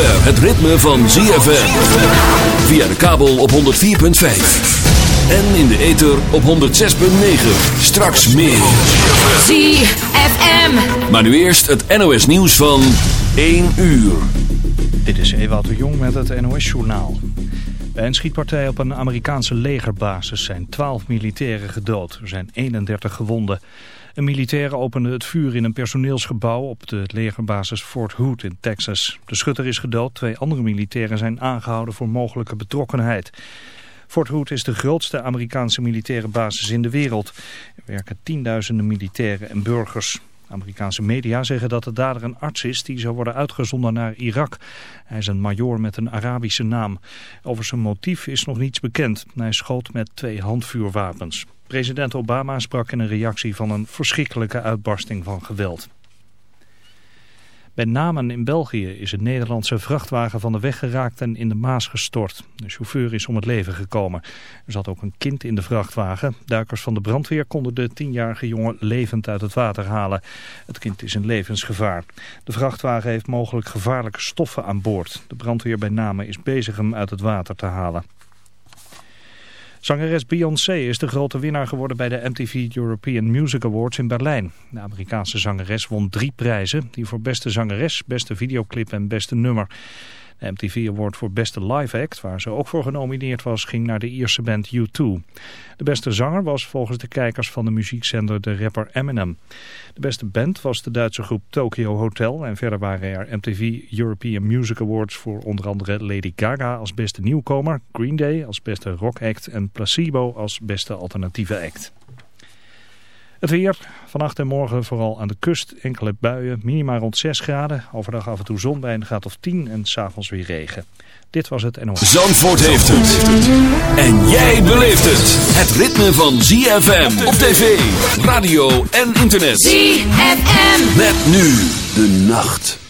zover het ritme van ZFM. Via de kabel op 104.5. En in de ether op 106.9. Straks meer. ZFM. Maar nu eerst het NOS nieuws van 1 uur. Dit is Ewout de Jong met het NOS-journaal. Bij een schietpartij op een Amerikaanse legerbasis zijn 12 militairen gedood. Er zijn 31 gewonden. Een militair opende het vuur in een personeelsgebouw op de legerbasis Fort Hood in Texas. De schutter is gedood, twee andere militairen zijn aangehouden voor mogelijke betrokkenheid. Fort Hood is de grootste Amerikaanse militaire basis in de wereld. Er werken tienduizenden militairen en burgers. Amerikaanse media zeggen dat de dader een arts is die zou worden uitgezonden naar Irak. Hij is een majoor met een Arabische naam. Over zijn motief is nog niets bekend. Hij schoot met twee handvuurwapens. President Obama sprak in een reactie van een verschrikkelijke uitbarsting van geweld. Bij Namen in België is een Nederlandse vrachtwagen van de weg geraakt en in de Maas gestort. De chauffeur is om het leven gekomen. Er zat ook een kind in de vrachtwagen. Duikers van de brandweer konden de tienjarige jongen levend uit het water halen. Het kind is in levensgevaar. De vrachtwagen heeft mogelijk gevaarlijke stoffen aan boord. De brandweer bij Namen is bezig hem uit het water te halen. Zangeres Beyoncé is de grote winnaar geworden bij de MTV European Music Awards in Berlijn. De Amerikaanse zangeres won drie prijzen, die voor beste zangeres, beste videoclip en beste nummer. De MTV Award voor beste live act, waar ze ook voor genomineerd was, ging naar de Ierse band U2. De beste zanger was volgens de kijkers van de muziekzender de rapper Eminem. De beste band was de Duitse groep Tokyo Hotel en verder waren er MTV European Music Awards voor onder andere Lady Gaga als beste nieuwkomer, Green Day als beste rock act en Placebo als beste alternatieve act. Het weer, vannacht en morgen vooral aan de kust, enkele buien, minima rond 6 graden. Overdag af en toe zon bij een graad of 10 en s'avonds weer regen. Dit was het NOS. Zandvoort heeft het. En jij beleeft het. Het ritme van ZFM op tv, radio en internet. ZFM. Met nu de nacht.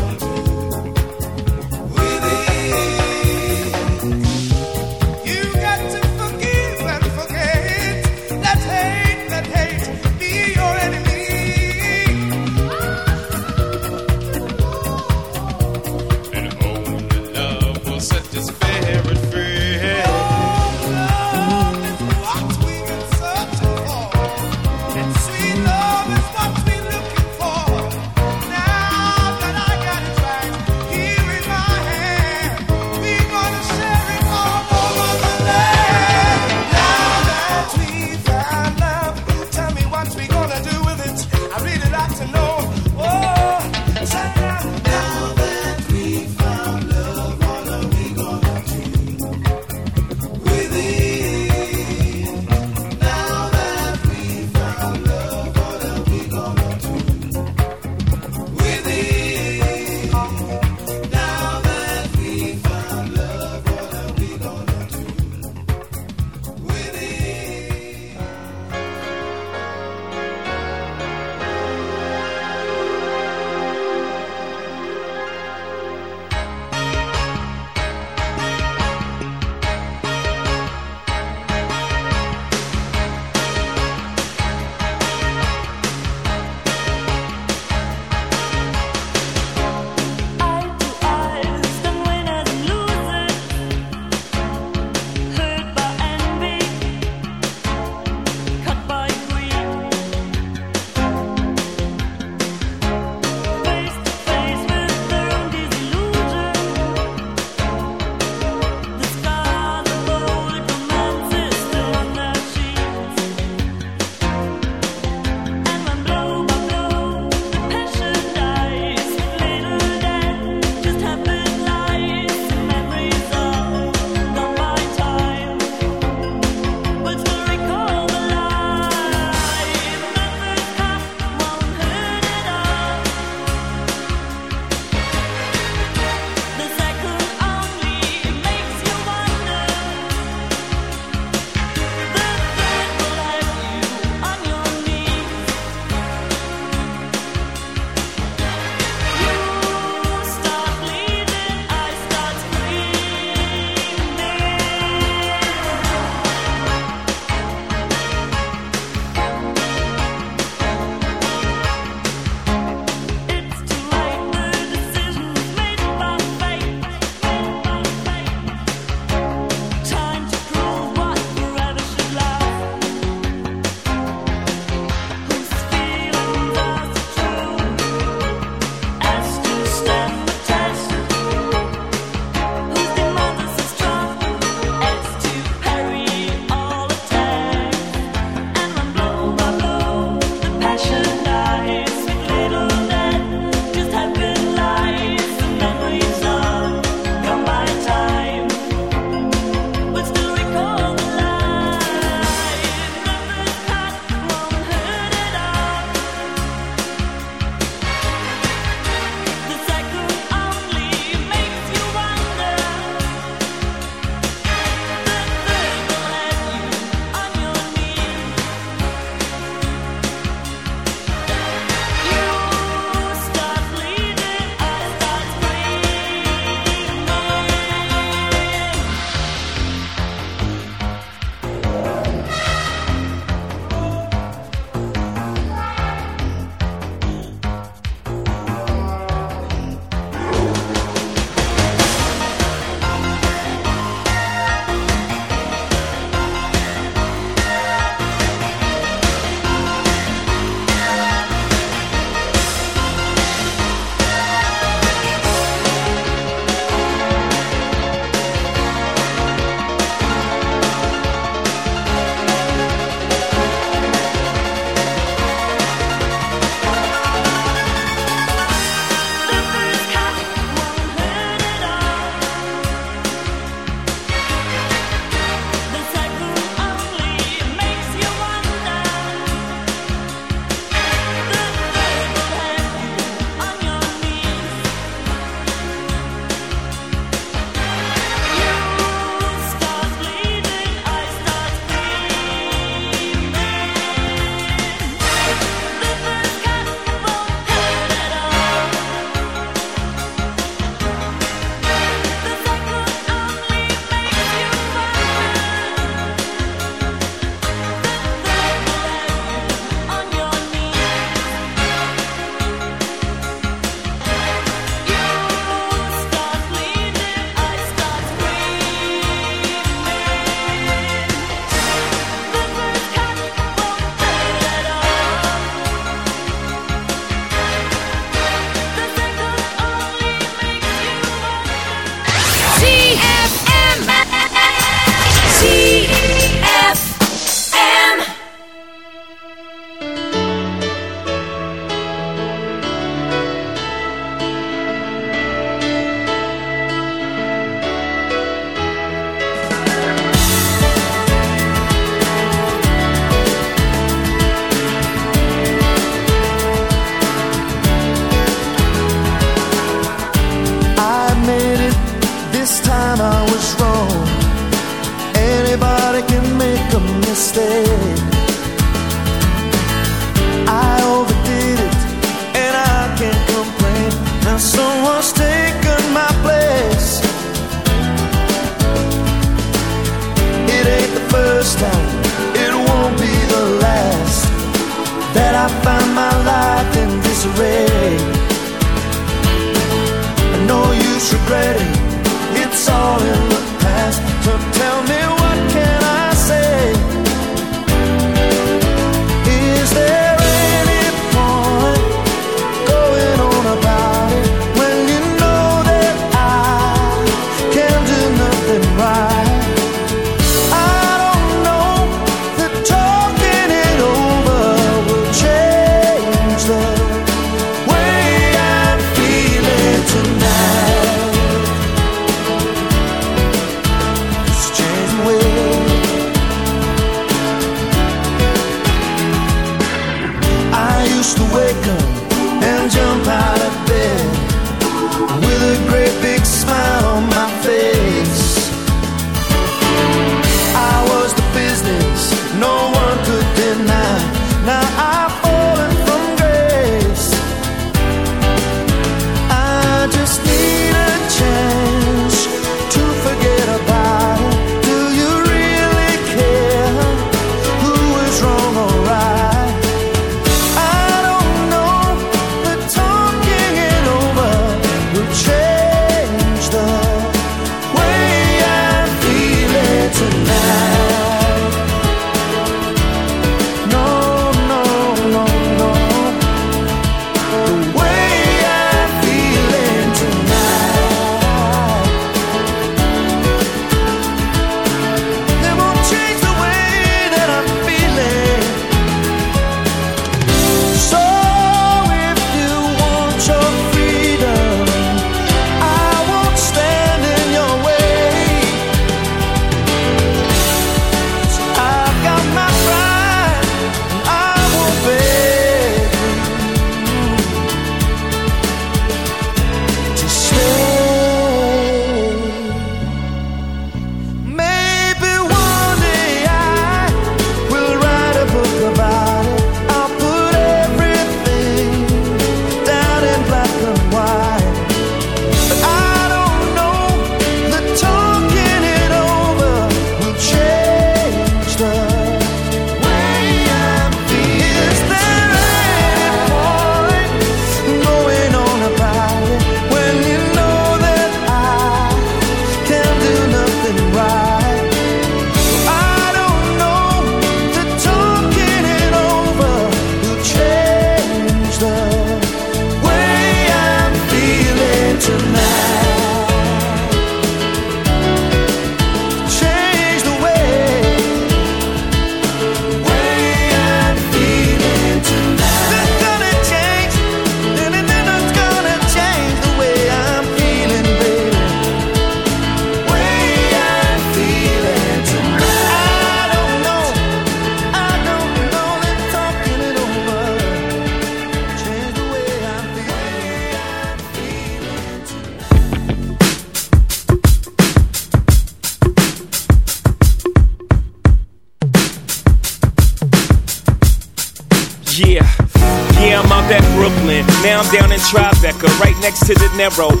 narrow.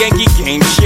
Yankee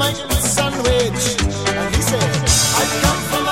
you sandwich. And he said, I come from